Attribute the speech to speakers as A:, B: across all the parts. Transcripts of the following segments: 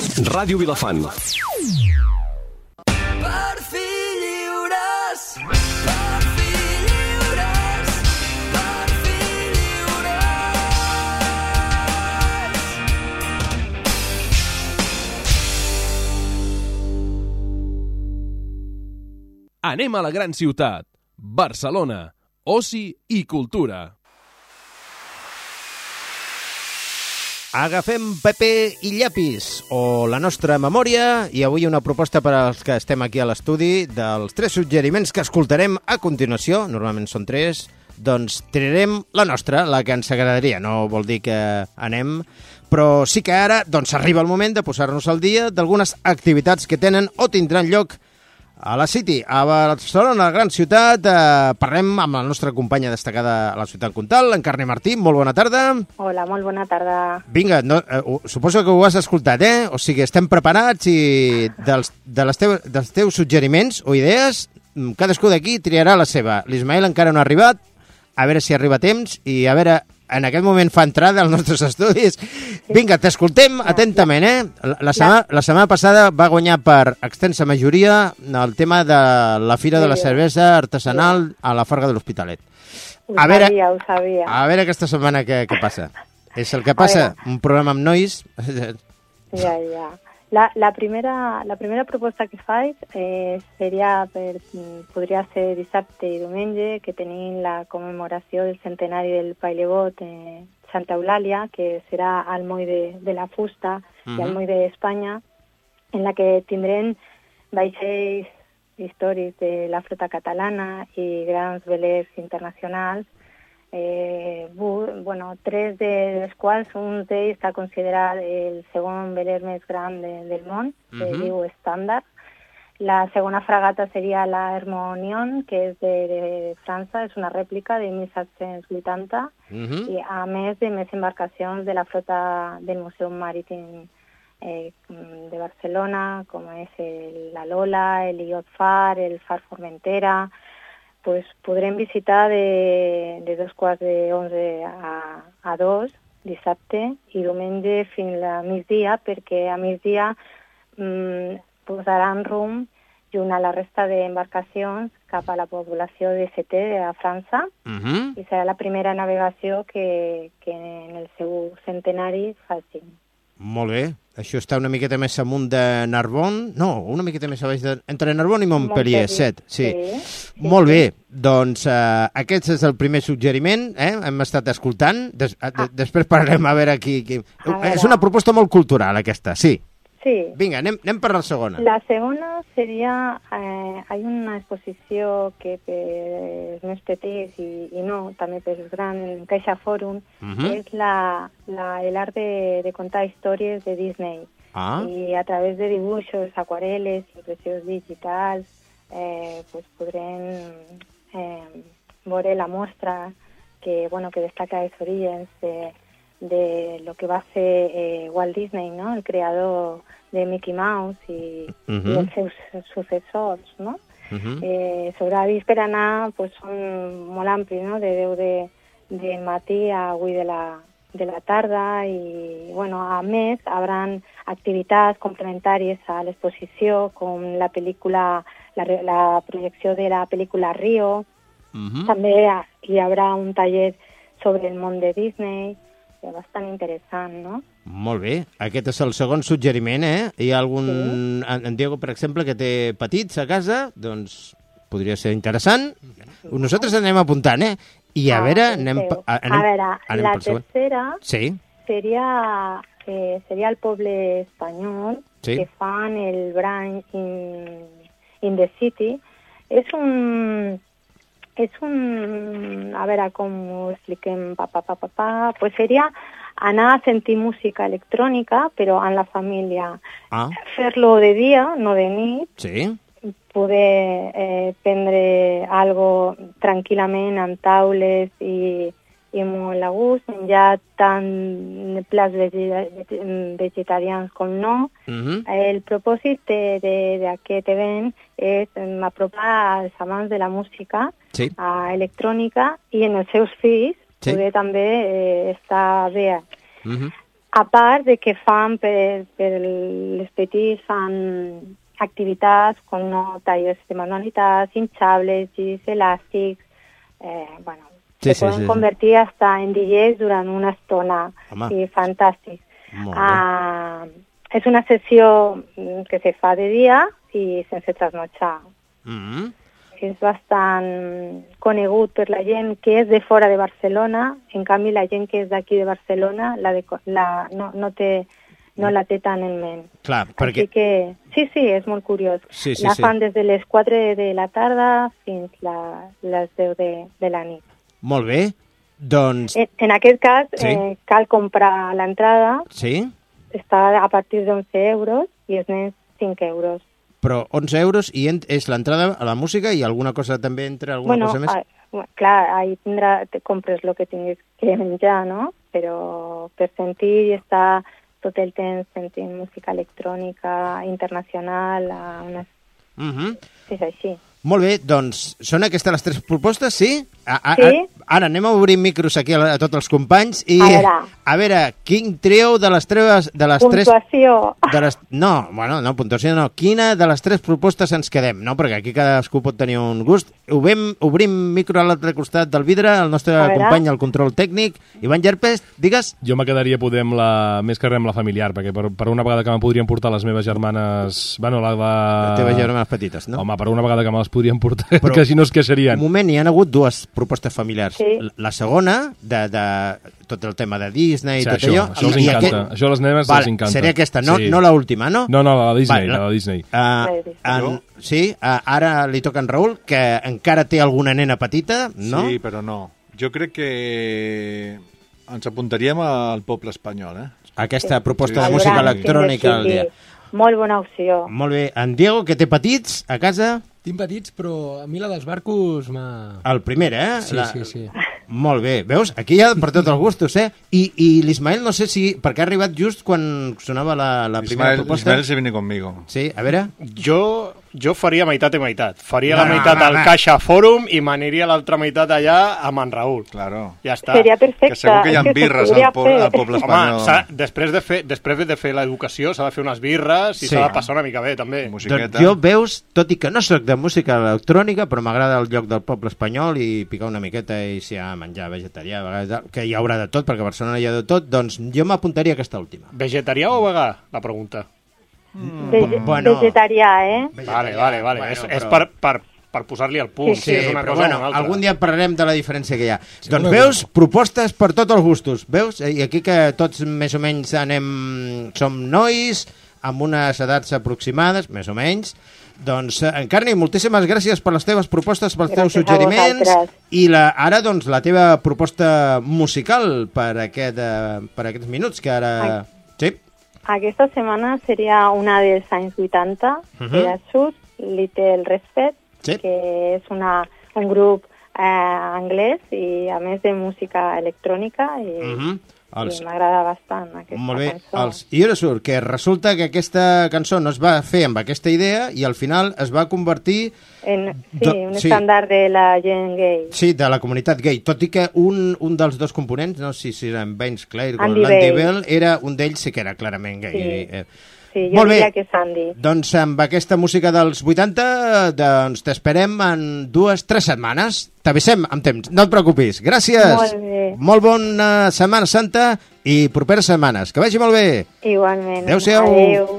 A: Ràdio Vilafant.
B: Per fi lliures, per fi lliures, per fi lliures.
C: Anem a la gran ciutat, Barcelona, oci i cultura.
D: Agafem paper i llapis, o la nostra memòria, i avui una proposta per als que estem aquí a l'estudi dels tres suggeriments que escoltarem a continuació, normalment són tres, doncs tirarem la nostra, la que ens agradaria, no vol dir que anem, però sí que ara doncs arriba el moment de posar-nos al dia d'algunes activitats que tenen o tindran lloc a la City, a Barcelona, la gran ciutat, eh, parlem amb la nostra companya destacada a la ciutat comtal, Encarni Martí. Molt bona tarda.
E: Hola, molt bona tarda.
D: Vinga, no, eh, suposo que ho has escoltat, eh? O sigui, estem preparats i dels, de les teu, dels teus suggeriments o idees, mm, cadascú d'aquí triarà la seva. L'Ismael encara no ha arribat, a veure si arriba a temps i a veure, en aquest moment fa entrada als nostres estudis. Vinga, t'escoltem atentament, eh? La, setmana, la setmana passada va guanyar per extensa majoria el tema de la Fira de la. Cervesa Artesanal a la Farga de l'Hospitalet.
E: Ho
D: A veure-
E: ho sabia.
D: A veure aquesta setmana què, què passa. És el que passa, un programa amb nois...
E: Ja, ja. La, la, primera, la primera proposta que faig eh, seria per, mm, podria ser dissabte i diumenge, que tenim la commemoració del centenari del Pailebot eh, Santa Eulàlia, que serà al moll de, de la fusta i al
F: Mhm.
E: moll d'Espanya, en la que tindrem vaixells històrics de la flota catalana i grans velers internacionals eh, bu- bueno, tres de les quals un d'ells està considerat el segon veler més gran de, del món, que
F: Mhm.
E: diu estàndard. La segona fragata seria la Hermonion, que és de, de França, és una rèplica de 1780,
F: Mhm.
E: i a més de més embarcacions de la flota del Museu Marítim eh, de Barcelona, com és el, la Lola, el Iot Far, el Far Formentera, pues podrem visitar de, de dos quarts de onze a, a dos dissabte i diumenge fins a migdia perquè a migdia mm, posaran rumb junt a la resta d'embarcacions cap a la població de Seté, a França,
D: Mhm.
E: i serà la primera navegació que, que en el seu centenari facin.
D: Molt bé. Això està una miqueta més amunt de Narbon. No, una miqueta més a baix de... Entre Narbon i Montpellier,
E: Montpellier,
D: set. Sí.
E: sí,
D: Molt bé. Doncs eh, aquest és el primer suggeriment. Eh? Hem estat escoltant. Des, ah. de, després parlarem a veure qui... qui...
E: A veure.
D: És una proposta molt cultural, aquesta, sí.
E: Sí.
D: Vinga, anem, anem per la segona.
E: La segona seria, eh, hay una exposició que per els més petits i, i no, també per els grans, en Caixa Fòrum,
F: Mhm.
E: és la, la, el art de, de contar històries de Disney.
D: Ah.
E: I a través de dibuixos, aquarel·les, impressions digitals, eh, pues podrem eh, veure la mostra que, bueno, que destaca els orígens de, de lo que va ser eh, Walt Disney, ¿no? El creador de Mickey Mouse i, i els seus successors, no?
F: Mhm.
E: Eh, horaris per anar pues, són molt amplis, no? de 10 de, de matí a 8 de la, de la tarda i, bueno, a més, hauran activitats complementàries a l'exposició, com la pel·lícula, la, la projecció de la pel·lícula Rio,
D: Mhm.
E: també ha- hi haurà un taller sobre el món de Disney, és bastant interessant, no?
D: Molt bé. Aquest és el segon suggeriment, eh? Hi ha algun... En, en Diego, per exemple, que té petits a casa, doncs podria ser interessant. Nosaltres anem apuntant, eh? I a
E: Ah,
D: veure, anem, anem,
E: a veure,
D: anem
E: la tercera
D: Sí.
E: seria, eh, seria el poble espanyol
D: Sí.
E: que fan el brunch in, in the city. És un... És un... A veure com ho expliquem, pa, pa, pa, pa, pa. Pues seria anar a sentir música electrònica, però en la família.
D: Ah,
E: Fer-lo de dia, no de nit,
D: sí.
E: poder eh, prendre algo tranquil·lament amb taules i, i molt a gust, menjar tant plats vege- vegetarians com no.
D: Mhm.
E: El propòsit d'aquest event és em, apropar als amants de la música
D: Sí.
E: a electrònica i en els seus fills
D: Sí.
E: poder també eh, estar bé. A part de que fan per, per les petits fan activitats com no tallers de manualitats, hinchables, gis elàstics, eh, bueno,
D: Sí,
E: se
D: sí,
E: poden
D: sí, sí.
E: convertir hasta en DJs durant una estona.
D: Home.
E: Sí, fantàstic. Ah, és una sessió que se fa de dia i sense trasnotxar.
D: Mm
E: És bastant conegut per la gent que és de fora de Barcelona, en canvi la gent que és d'aquí de Barcelona la de, la, no, no, té, no la té tant en ment.
D: Clar, perquè...
E: Així que sí, sí, és molt curiós.
D: Sí, sí,
E: la
D: sí.
E: fan des de les 4 de la tarda fins la, les 10 de, de la nit.
D: Molt bé. Doncs...
E: En, en aquest cas,
D: Sí.
E: eh, cal comprar l'entrada,
D: Sí?
E: està a partir d'11 euros i els nens 5 euros.
D: Però 11 euros i és l'entrada a la música i alguna cosa també entre alguna
E: bueno,
D: cosa més?
E: ah, bueno, clar, ahí tindrà, te compres el que tinguis que menjar, no? Però per sentir i estar tot el temps sentint música electrònica internacional, a unes...
D: Mhm.
E: és així.
D: Molt bé, doncs són aquestes les tres propostes, sí? A, a,
E: Sí.
D: A, ara anem a obrir micros aquí a, a tots els companys i...
E: A veure.
D: a veure, quin trieu de les tres... De les tres
E: Puntuació.
D: de les, no, bueno, no, puntuació no. Quina de les tres propostes ens quedem? No, perquè aquí cadascú pot tenir un gust. Obrim, obrim micro a l'altre costat del vidre, el nostre company, el control tècnic. Ivan Llerpes, digues.
C: Jo me quedaria poder amb la, més que res amb la familiar, perquè per, per una vegada que me podrien portar les meves germanes... Bueno, la, la...
D: Les teves germanes petites, no?
C: Home, per una vegada que me les podrien portar,
D: Però...
C: que si no es queixarien.
D: Un moment, hi han hagut dues propostes familiars.
E: Sí.
D: La segona, de, de tot el tema de Disney i
C: Sí,
D: tot
C: això,
D: allò.
C: això els encanta. Això a les nenes
D: Vale,
C: els encanta.
D: Seria aquesta, no,
C: Sí.
D: no l'última, no?
C: No, no, la de Disney,
D: Vale,
C: la de Disney.
D: Uh,
E: La de Disney.
D: en, sí, uh, ara li toca en Raül, que encara té alguna nena petita, no?
A: Sí, però no. Jo crec que ens apuntaríem al poble espanyol, eh?
D: Aquesta proposta
A: Sí.
D: de música electrònica al dia.
E: Molt bona opció.
D: Molt bé. En Diego, que té petits a casa,
F: Tinc petits, però a mi la dels barcos m'ha...
D: el primer, eh?
F: Sí, sí, sí.
D: Molt bé. Veus? Aquí hi ha per tots els gustos, eh? I, i l'Ismael, no sé si... Perquè ha arribat just quan sonava la, la primera
A: Ismael,
D: proposta.
A: Ismael se viene conmigo.
D: Sí, a veure...
G: Jo, jo faria meitat i meitat. Faria
D: No,
G: la
D: no,
G: meitat
D: no,
G: al
D: no.
G: Caixa Fòrum i m'aniria l'altra meitat allà amb en Raül.
A: Claro.
G: Ja està.
E: Seria perfecte.
A: Que segur que hi ha birres al, po al poble
G: Home,
A: espanyol.
G: s'ha- després de fer, després de fer l'educació s'ha de fer unes birres i
D: Sí.
G: s'ha de passar una mica bé, també.
A: Musiqueta.
D: Doncs jo, veus, tot i que no sóc de música electrònica, però m'agrada el lloc del poble espanyol i picar una miqueta i si hi ha menjar vegetarià, vegades, que hi haurà de tot, perquè a Barcelona hi ha de tot, doncs jo m'apuntaria a aquesta última.
G: Vegetarià o vegà? La pregunta.
E: Vege
D: Bueno.
E: Vegetarià, eh?
G: Vale, vale, vale.
D: Bueno,
G: és,
D: però-
G: és per, per, per posar-li el punt.
E: Sí,
G: si és una
D: però
G: cosa
D: bueno, algun dia parlarem de la diferència que hi ha. doncs
F: una
D: veus, propostes per tots els gustos. Veus? I aquí que tots més o menys anem... Som nois, amb unes edats aproximades, més o menys, doncs, eh, Encarni, moltíssimes gràcies per les teves propostes, pels teus
E: Gràcies a
D: suggeriments i la, ara, doncs, la teva proposta musical per, aquest, eh, per aquests minuts que ara... Sí?
E: Aquesta setmana seria una dels anys 80,
D: Mhm.
E: uh -huh. era Little Respect,
D: Sí.
E: que és una, un grup eh, anglès i a més de música electrònica i.
D: Els-
E: i m'agrada bastant aquesta
D: Molt bé,
E: cançó.
D: els Iorosur, que resulta que aquesta cançó no es va fer amb aquesta idea i al final es va convertir
E: En, sí,
D: Do-
E: un
D: sí.
E: estàndard de la gent gay.
D: Sí, de la comunitat gay, tot i que un, un dels dos components, no sé si era en Vince Clare o l'Andy
E: Bell.
D: Bell, era un d'ells sí que era clarament gay.
E: Sí.
D: Eh,
E: Sí, jo
D: Molt bé.
E: diria que és Andy.
D: Doncs amb aquesta música dels 80, doncs t'esperem en dues, tres setmanes. T'avisem amb temps, no et preocupis. Gràcies.
E: Molt bé.
D: Molt bona Setmana Santa i properes setmanes. Que vagi molt bé.
E: Igualment.
D: Adéu-siau.
E: Adéu.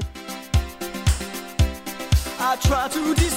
B: I try to